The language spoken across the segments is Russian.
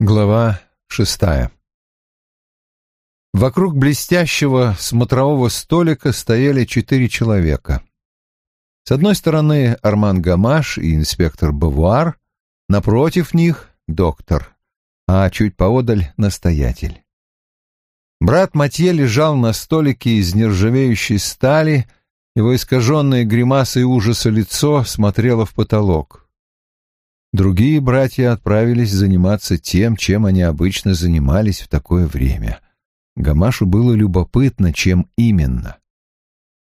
Глава шестая Вокруг блестящего смотрового столика стояли четыре человека. С одной стороны Арман Гамаш и инспектор Бавуар, напротив них — доктор, а чуть поодаль — настоятель. Брат Матье лежал на столике из нержавеющей стали, его искаженное гримасой ужаса лицо смотрело в потолок. Другие братья отправились заниматься тем, чем они обычно занимались в такое время. Гамашу было любопытно, чем именно.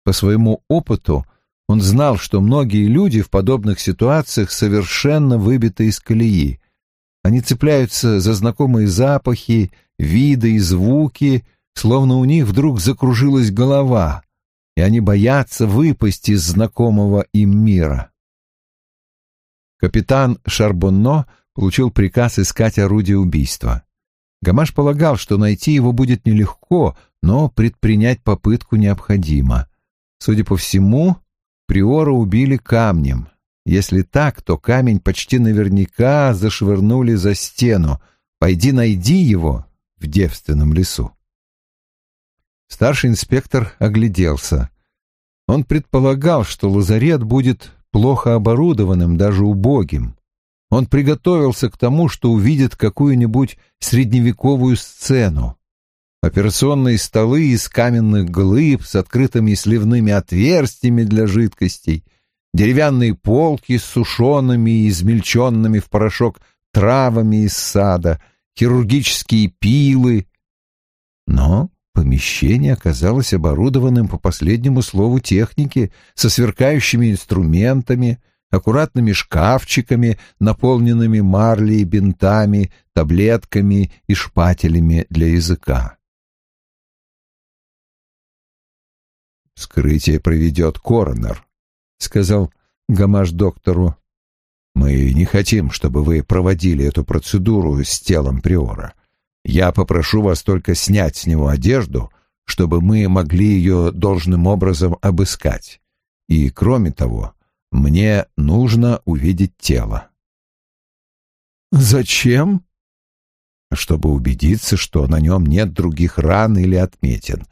По своему опыту он знал, что многие люди в подобных ситуациях совершенно выбиты из колеи. Они цепляются за знакомые запахи, виды и звуки, словно у них вдруг закружилась голова, и они боятся выпасть из знакомого им мира. Капитан Шарбонно получил приказ искать орудие убийства. Гамаш полагал, что найти его будет нелегко, но предпринять попытку необходимо. Судя по всему, Приора убили камнем. Если так, то камень почти наверняка зашвырнули за стену. Пойди найди его в девственном лесу. Старший инспектор огляделся. Он предполагал, что лазарет будет плохо оборудованным, даже убогим. Он приготовился к тому, что увидит какую-нибудь средневековую сцену. Операционные столы из каменных глыб с открытыми сливными отверстиями для жидкостей, деревянные полки с сушеными и измельченными в порошок травами из сада, хирургические пилы. Но помещение оказалось оборудованным по последнему слову техники, со сверкающими инструментами, аккуратными шкафчиками, наполненными марлей, бинтами, таблетками и шпателями для языка. «Скрытие проведет коронер», — сказал Гамаш доктору. «Мы не хотим, чтобы вы проводили эту процедуру с телом Приора. Я попрошу вас только снять с него одежду, чтобы мы могли ее должным образом обыскать. И, кроме того, мне нужно увидеть тело». «Зачем?» «Чтобы убедиться, что на нем нет других ран или отметин,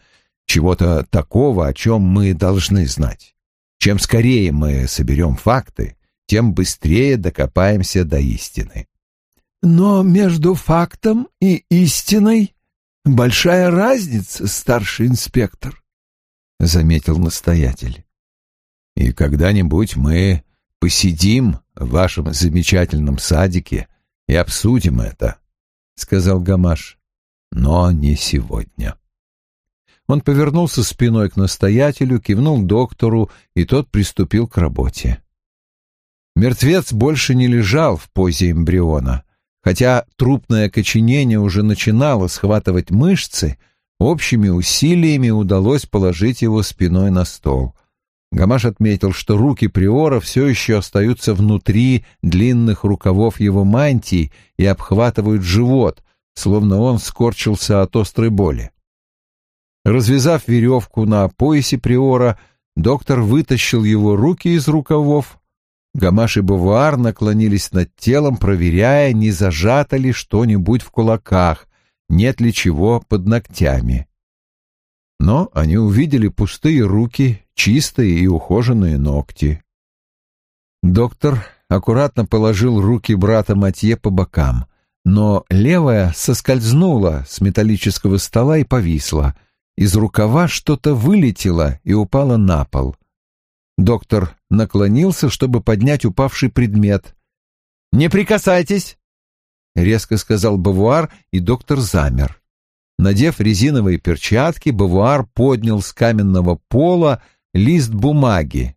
чего-то такого, о чем мы должны знать. Чем скорее мы соберем факты, тем быстрее докопаемся до истины». «Но между фактом и истиной большая разница, старший инспектор», — заметил настоятель. И когда-нибудь мы посидим в вашем замечательном садике и обсудим это, — сказал Гамаш, — но не сегодня. Он повернулся спиной к настоятелю, кивнул доктору, и тот приступил к работе. Мертвец больше не лежал в позе эмбриона. Хотя трупное окоченение уже начинало схватывать мышцы, общими усилиями удалось положить его спиной на стол — Гамаш отметил, что руки Приора все еще остаются внутри длинных рукавов его мантии и обхватывают живот, словно он скорчился от острой боли. Развязав веревку на поясе Приора, доктор вытащил его руки из рукавов. Гамаш и Бавуар наклонились над телом, проверяя, не зажато ли что-нибудь в кулаках, нет ли чего под ногтями. Но они увидели пустые руки чистые и ухоженные ногти. Доктор аккуратно положил руки брата Матье по бокам, но левая соскользнула с металлического стола и повисла. Из рукава что-то вылетело и упало на пол. Доктор наклонился, чтобы поднять упавший предмет. «Не прикасайтесь!» — резко сказал Бавуар, и доктор замер. Надев резиновые перчатки, Бавуар поднял с каменного пола лист бумаги.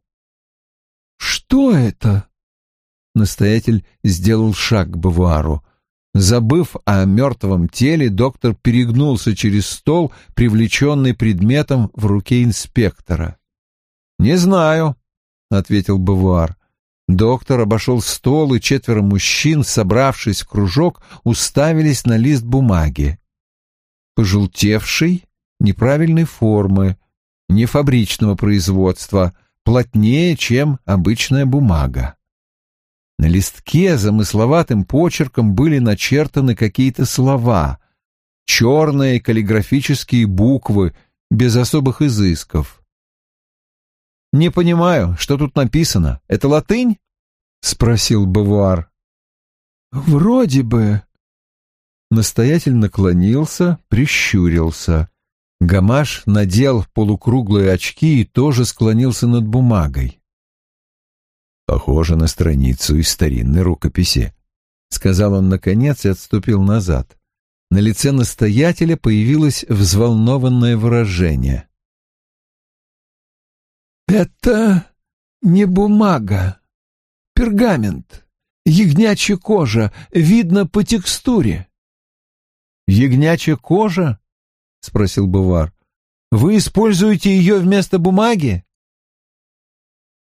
«Что это?» Настоятель сделал шаг к Бавуару. Забыв о мертвом теле, доктор перегнулся через стол, привлеченный предметом в руке инспектора. «Не знаю», — ответил Бавуар. Доктор обошел стол, и четверо мужчин, собравшись в кружок, уставились на лист бумаги. Пожелтевший, неправильной формы, не фабричного производства, плотнее, чем обычная бумага. На листке замысловатым почерком были начертаны какие-то слова, черные каллиграфические буквы, без особых изысков. «Не понимаю, что тут написано. Это латынь?» — спросил Бавуар. «Вроде бы». Настоятель наклонился, прищурился. Гамаш надел полукруглые очки и тоже склонился над бумагой. «Похоже на страницу из старинной рукописи», — сказал он наконец и отступил назад. На лице настоятеля появилось взволнованное выражение. «Это не бумага, пергамент, ягнячья кожа, видно по текстуре». «Ягнячья кожа?» — спросил Бувар. «Вы используете ее вместо бумаги?»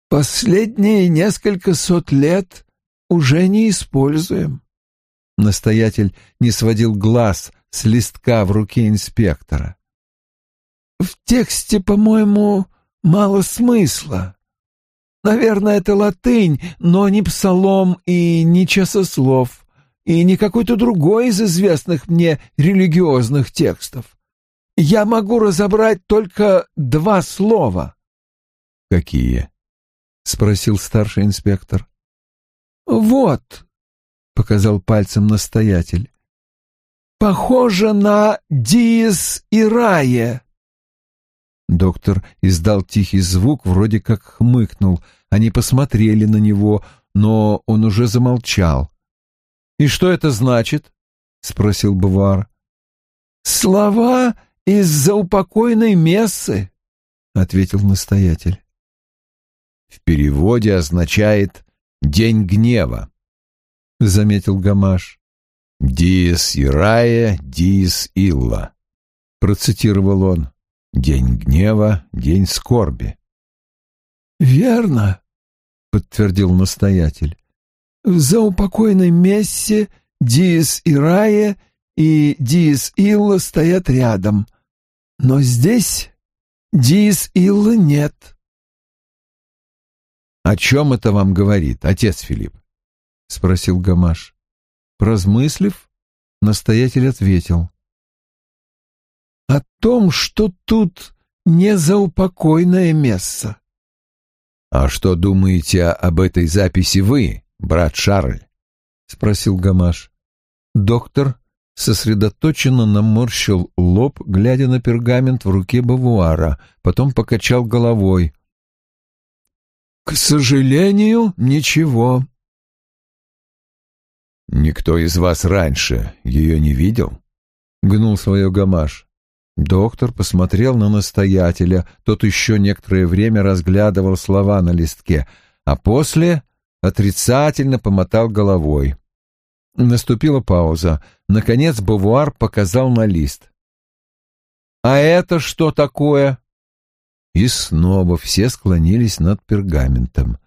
«Последние несколько сот лет уже не используем». Настоятель не сводил глаз с листка в руке инспектора. «В тексте, по-моему, мало смысла. Наверное, это латынь, но не псалом и не часослов, и не какой-то другой из известных мне религиозных текстов. Я могу разобрать только два слова». «Какие?» — спросил старший инспектор. «Вот», — показал пальцем настоятель. «Похоже на диез ирае». Доктор издал тихий звук, вроде как хмыкнул. Они посмотрели на него, но он уже замолчал. «И что это значит?» — спросил Бавар. «Слова из заупокойной мессы», — ответил настоятель. «В переводе означает «день гнева», — заметил Гамаш. «Диес Ирая, диес Илла», — процитировал он. «День гнева, день скорби». «Верно», — подтвердил настоятель. «В заупокойной мессе диес Ирая и диес Илла стоят рядом, но здесь диес Илла нет». «О чем это вам говорит, отец Филипп?» — спросил Гамаш. Прозмыслив, настоятель ответил. «О том, что тут не заупокойное место». «А что думаете об этой записи вы, брат Шарль?» — спросил Гамаш. Доктор сосредоточенно наморщил лоб, глядя на пергамент в руке Бавуара, потом покачал головой. «К сожалению, ничего. «Никто из вас раньше ее не видел?» — гнул свое гамаш. Доктор посмотрел на настоятеля, тот еще некоторое время разглядывал слова на листке, а после отрицательно помотал головой. Наступила пауза. Наконец Бавуар показал на лист. «А это что такое?» И снова все склонились над пергаментом.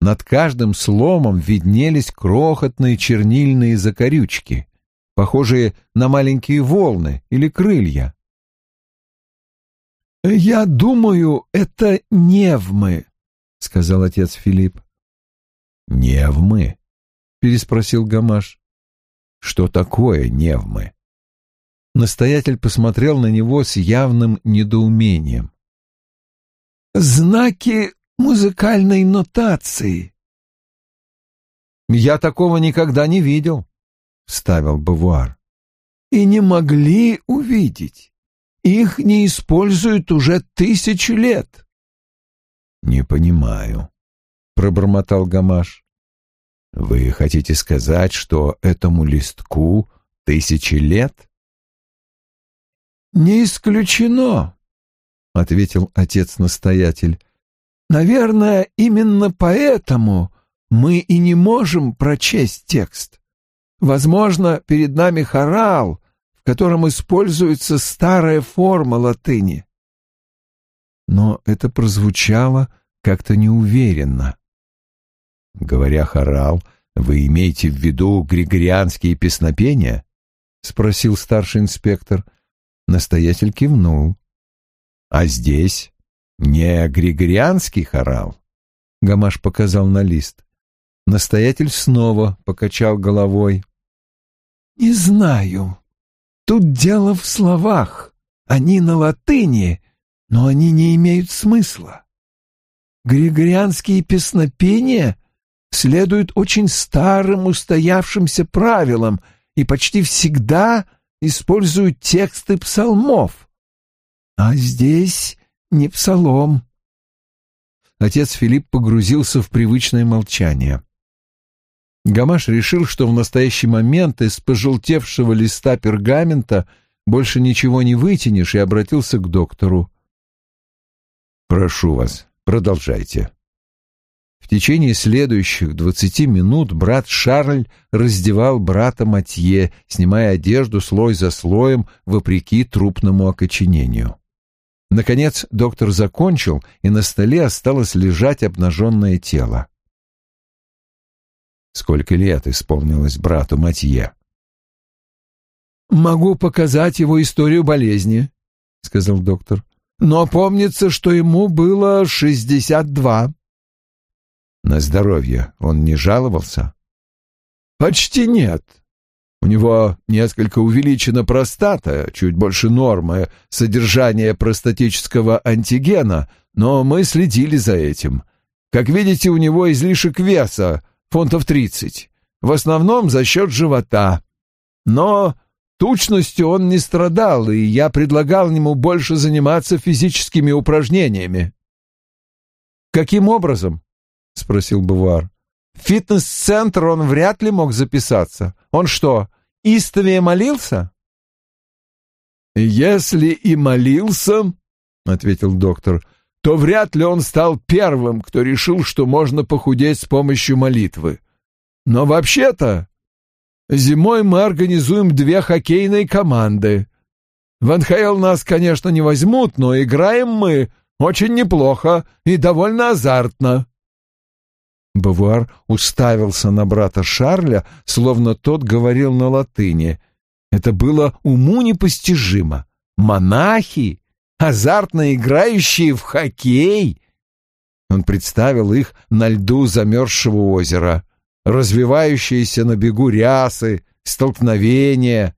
Над каждым сломом виднелись крохотные чернильные закорючки, похожие на маленькие волны или крылья. «Я думаю, это невмы», — сказал отец Филипп. «Невмы?» — переспросил Гамаш. «Что такое невмы?» Настоятель посмотрел на него с явным недоумением. «Знаки музыкальной нотации. «Я такого никогда не видел», — вставил Бавуар. «И не могли увидеть. Их не используют уже тысячи лет». «Не понимаю», — пробормотал Гамаш. «Вы хотите сказать, что этому листку тысячи лет?» «Не исключено», — ответил отец-настоятель. Наверное, именно поэтому мы и не можем прочесть текст. Возможно, перед нами хорал, котором используется старая форма латыни. Но это прозвучало как-то неуверенно. Говоря хорал, вы имеете в виду григорианские песнопения? спросил старший инспектор. Настоятель кивнул. А здесь не григорианский хорал? Гамаш показал на лист. Настоятель снова покачал головой. «Не знаю. Тут дело в словах. Они на латыни, но они не имеют смысла. Григорианские песнопения следуют очень старым устоявшимся правилам и почти всегда используют тексты псалмов. А здесь не псалом. Отец Филипп погрузился в привычное молчание. Гамаш решил, что в настоящий момент из пожелтевшего листа пергамента больше ничего не вытянешь, и обратился к доктору. «Прошу вас, продолжайте». В течение следующих двадцати минут брат Шарль раздевал брата Матье, снимая одежду слой за слоем, вопреки трупному окоченению. Наконец доктор закончил, и на столе осталось лежать обнаженное тело. Сколько лет исполнилось брату Матье? «Могу показать его историю болезни», — сказал доктор. «Но помнится, что ему было шестьдесят два». «На здоровье он не жаловался?» «Почти нет. У него несколько увеличена простата, чуть больше нормы содержания простатического антигена, но мы следили за этим. Как видите, у него излишек веса, фунтов тридцать, в основном за счет живота. Но тучностью он не страдал, и я предлагал ему больше заниматься физическими упражнениями. «Каким образом?» — спросил Бувар. «В фитнес-центр он вряд ли мог записаться. Он что, истовее молился?» «Если и молился, — ответил доктор, — то вряд ли он стал первым, кто решил, что можно похудеть с помощью молитвы. Но вообще-то зимой мы организуем две хоккейные команды. В НХЛ нас, конечно, не возьмут, но играем мы очень неплохо и довольно азартно. Бавуар уставился на брата Шарля, словно тот говорил на латыни. Это было уму непостижимо. Монахи азартно играющие в хоккей. Он представил их на льду замерзшего озера, развивающиеся на бегу рясы, столкновения.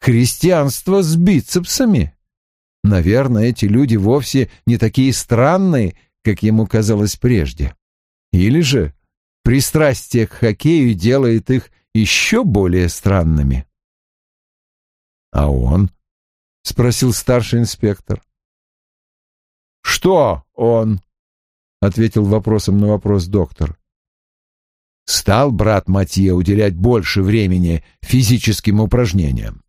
Христианство с бицепсами. Наверное, эти люди вовсе не такие странные, как ему казалось прежде. Или же пристрастие к хоккею делает их еще более странными. А он — спросил старший инспектор. «Что он?» — ответил вопросом на вопрос доктор. Стал брат Матье уделять больше времени физическим упражнениям.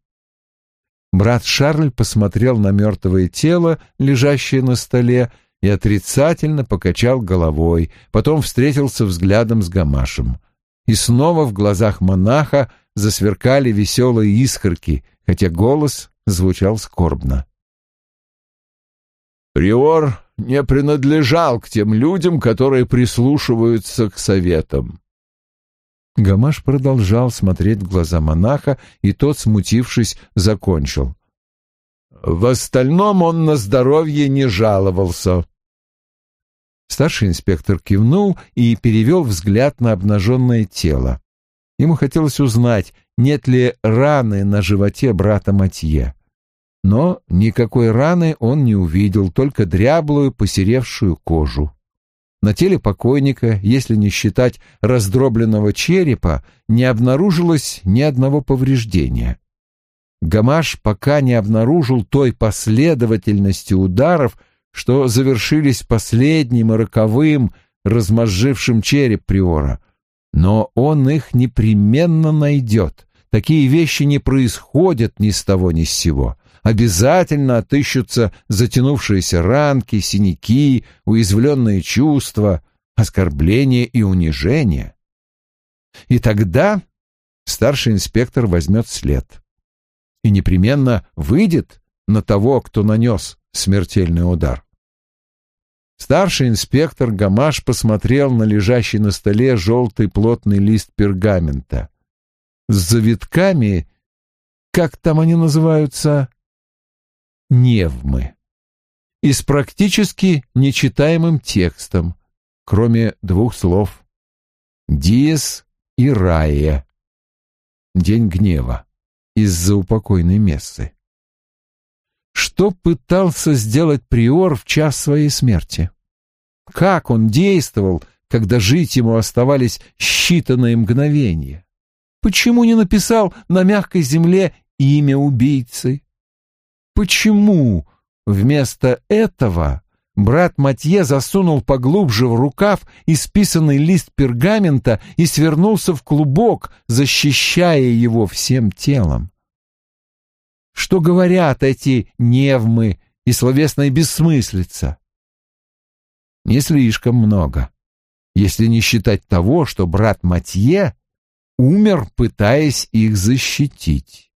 Брат Шарль посмотрел на мертвое тело, лежащее на столе, и отрицательно покачал головой, потом встретился взглядом с Гамашем. И снова в глазах монаха засверкали веселые искорки, хотя голос звучал скорбно. Приор не принадлежал к тем людям, которые прислушиваются к советам. Гамаш продолжал смотреть в глаза монаха, и тот, смутившись, закончил. В остальном он на здоровье не жаловался. Старший инспектор кивнул и перевел взгляд на обнаженное тело. Ему хотелось узнать, нет ли раны на животе брата Матье. Но никакой раны он не увидел, только дряблую, посеревшую кожу. На теле покойника, если не считать раздробленного черепа, не обнаружилось ни одного повреждения. Гамаш пока не обнаружил той последовательности ударов, что завершились последним и роковым, размозжившим череп Приора — но он их непременно найдет. Такие вещи не происходят ни с того ни с сего. Обязательно отыщутся затянувшиеся ранки, синяки, уязвленные чувства, оскорбления и унижения. И тогда старший инспектор возьмет след и непременно выйдет на того, кто нанес смертельный удар. Старший инспектор Гамаш посмотрел на лежащий на столе желтый плотный лист пергамента. С завитками, как там они называются, невмы. И с практически нечитаемым текстом, кроме двух слов. Диес и Рае. День гнева из-за упокойной мессы. Что пытался сделать приор в час своей смерти? Как он действовал, когда жить ему оставались считанные мгновения? Почему не написал на мягкой земле имя убийцы? Почему вместо этого брат Матье засунул поглубже в рукав исписанный лист пергамента и свернулся в клубок, защищая его всем телом? Что говорят эти невмы и словесная бессмыслица? Не слишком много, если не считать того, что брат Матье умер, пытаясь их защитить.